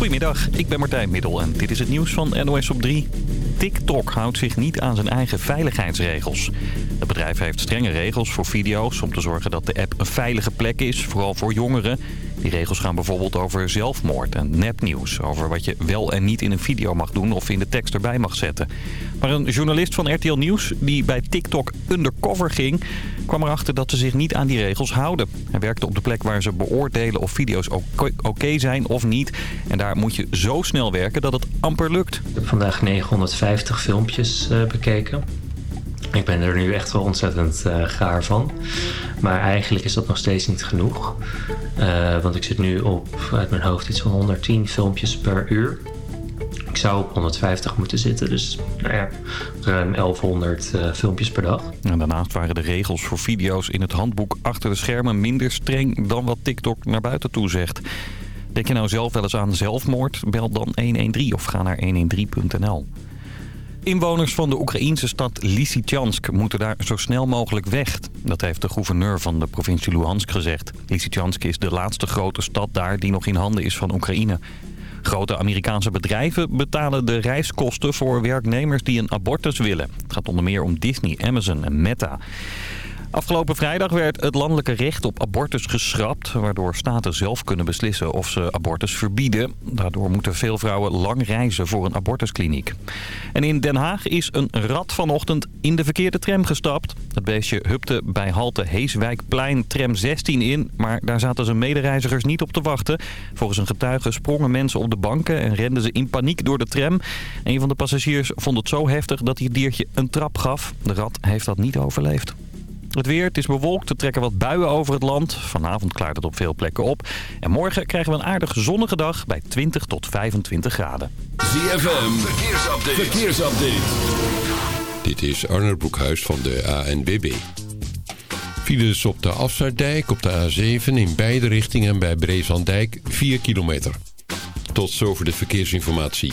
Goedemiddag, ik ben Martijn Middel en dit is het nieuws van NOS op 3. TikTok houdt zich niet aan zijn eigen veiligheidsregels. Het bedrijf heeft strenge regels voor video's om te zorgen dat de app een veilige plek is, vooral voor jongeren. Die regels gaan bijvoorbeeld over zelfmoord en nepnieuws. Over wat je wel en niet in een video mag doen of in de tekst erbij mag zetten. Maar een journalist van RTL Nieuws die bij TikTok undercover ging... kwam erachter dat ze zich niet aan die regels houden. Hij werkte op de plek waar ze beoordelen of video's oké zijn of niet. En daar moet je zo snel werken dat het amper lukt. Ik heb vandaag 950 filmpjes uh, bekeken. Ik ben er nu echt wel ontzettend uh, gaar van. Maar eigenlijk is dat nog steeds niet genoeg. Uh, want ik zit nu op, uit mijn hoofd, iets van 110 filmpjes per uur. Ik zou op 150 moeten zitten, dus nou ja, ruim 1100 uh, filmpjes per dag. En daarnaast waren de regels voor video's in het handboek achter de schermen minder streng dan wat TikTok naar buiten toe zegt. Denk je nou zelf wel eens aan zelfmoord? Bel dan 113 of ga naar 113.nl. Inwoners van de Oekraïense stad Lysychansk moeten daar zo snel mogelijk weg. Dat heeft de gouverneur van de provincie Luhansk gezegd. Lysychansk is de laatste grote stad daar die nog in handen is van Oekraïne. Grote Amerikaanse bedrijven betalen de reiskosten voor werknemers die een abortus willen. Het gaat onder meer om Disney, Amazon en Meta. Afgelopen vrijdag werd het landelijke recht op abortus geschrapt... waardoor staten zelf kunnen beslissen of ze abortus verbieden. Daardoor moeten veel vrouwen lang reizen voor een abortuskliniek. En in Den Haag is een rat vanochtend in de verkeerde tram gestapt. Het beestje hupte bij halte Heeswijkplein tram 16 in... maar daar zaten zijn medereizigers niet op te wachten. Volgens een getuige sprongen mensen op de banken... en renden ze in paniek door de tram. Een van de passagiers vond het zo heftig dat hij het diertje een trap gaf. De rat heeft dat niet overleefd. Het weer, het is bewolkt, er trekken wat buien over het land. Vanavond klaart het op veel plekken op. En morgen krijgen we een aardig zonnige dag bij 20 tot 25 graden. ZFM, verkeersupdate. verkeersupdate. Dit is Arnold Broekhuis van de ANBB. Files op de Afsluitdijk op de A7 in beide richtingen bij Breeslanddijk 4 kilometer. Tot zover de verkeersinformatie.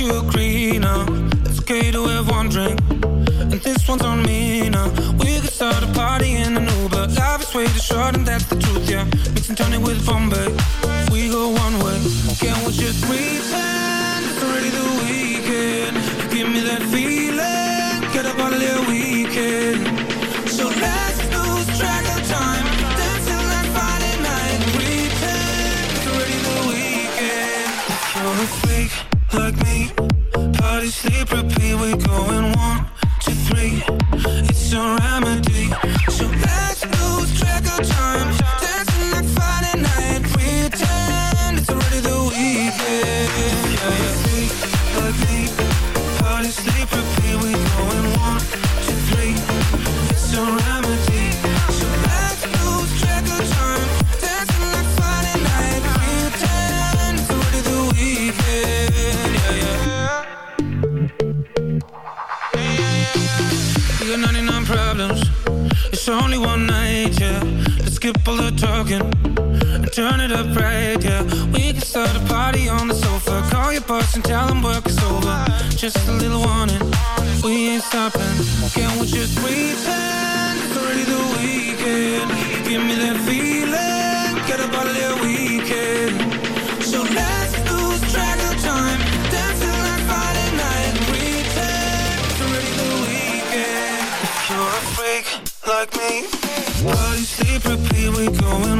You agree now? It's okay to have one drink. And this one's on me now. We could start a party in an Uber. Life is way too short, and that's the truth, yeah. Mixing Tony with Bombay. We go one way. Can we just pretend it's already the weekend? You Give me that feeling. Get up on the weekend. Party, sleep, repeat. We going one, two, three. It's a remedy. So let's lose track of time. Start a party on the sofa. Call your boss and tell him work is over. Just a little warning, we ain't stopping. Can we just pretend it's already the weekend? Give me that feeling, get up out of weekend. So let's lose track of time, dancing like Friday night. Pretend it's already the weekend. If you're a freak like me, body sleep repeat. We going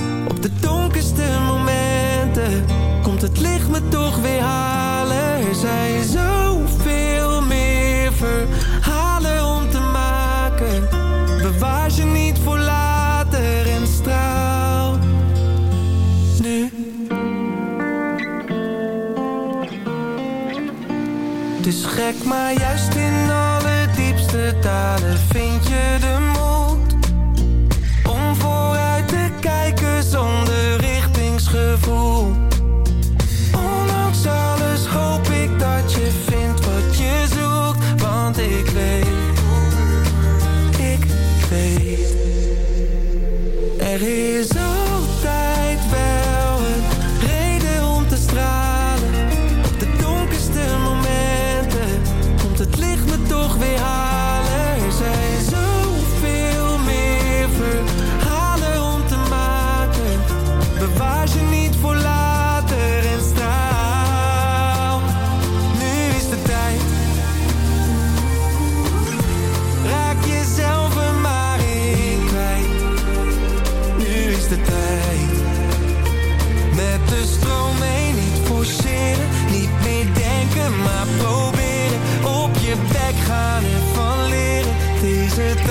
het licht me toch weer halen Er zijn zoveel meer verhalen om te maken Bewaar je niet voor later en straal nu. Het is gek, maar juist in alle diepste talen vind je de these are the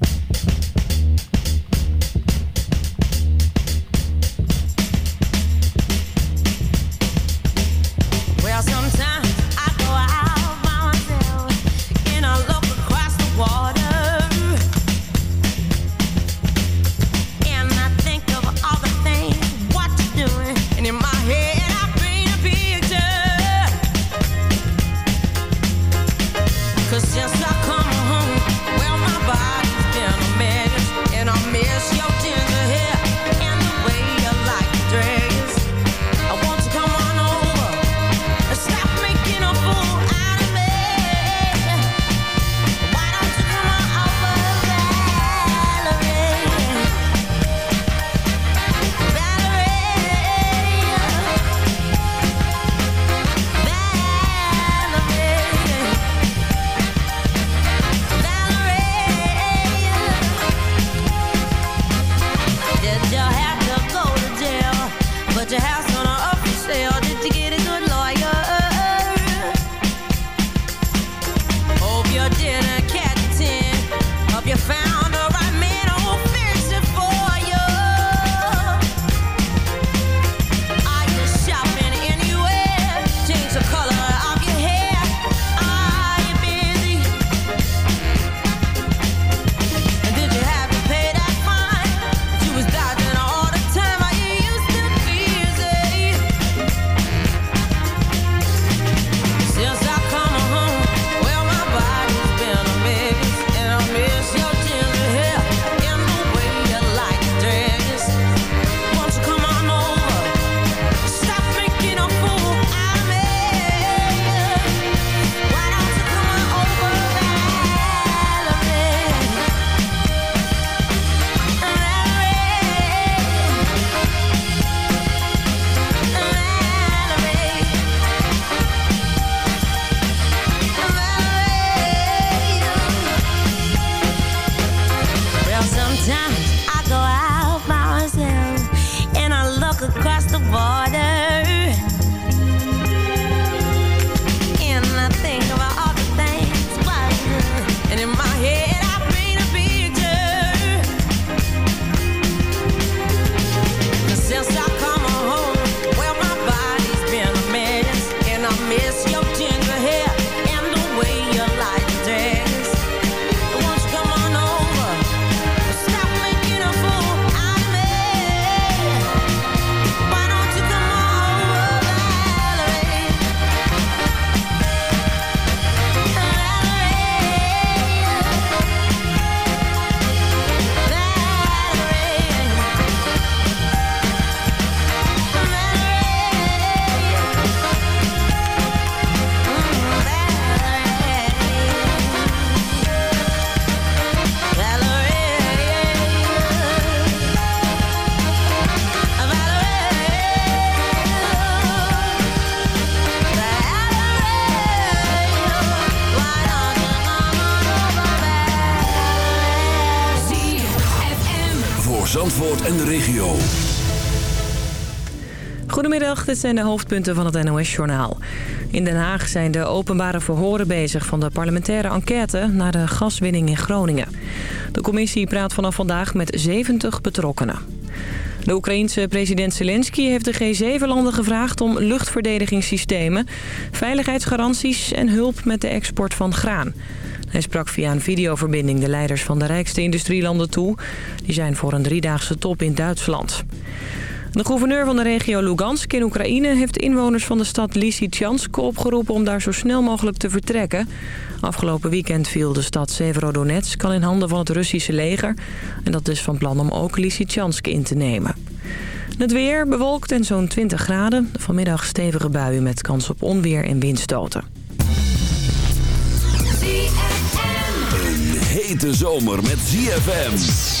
Dit zijn de hoofdpunten van het NOS-journaal. In Den Haag zijn de openbare verhoren bezig van de parlementaire enquête naar de gaswinning in Groningen. De commissie praat vanaf vandaag met 70 betrokkenen. De Oekraïense president Zelensky heeft de G7-landen gevraagd om luchtverdedigingssystemen, veiligheidsgaranties en hulp met de export van graan. Hij sprak via een videoverbinding de leiders van de rijkste industrielanden toe. Die zijn voor een driedaagse top in Duitsland. De gouverneur van de regio Lugansk in Oekraïne heeft inwoners van de stad Lysychansk opgeroepen om daar zo snel mogelijk te vertrekken. Afgelopen weekend viel de stad Severodonetsk al in handen van het Russische leger. En dat is van plan om ook Lysychansk in te nemen. Het weer bewolkt en zo'n 20 graden. Vanmiddag stevige buien met kans op onweer en windstoten. Een hete zomer met ZFM.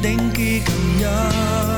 Denk ik aan jou.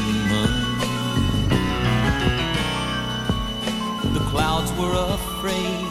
Were afraid.